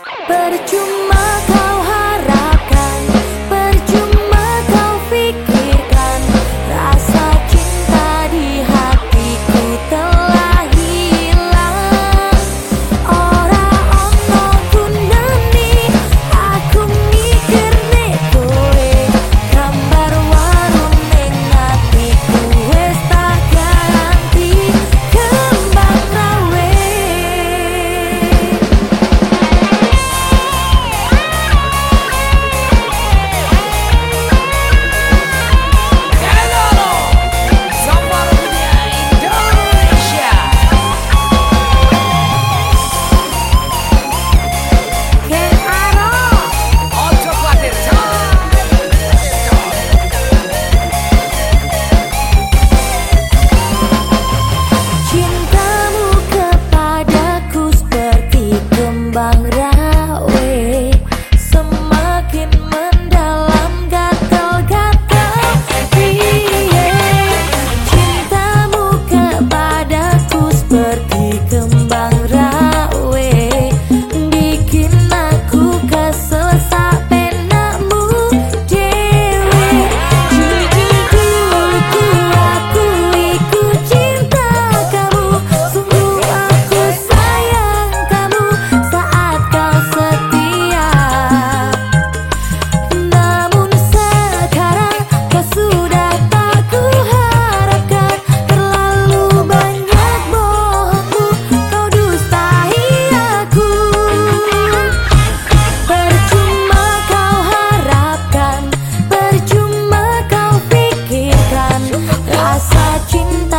seperti 听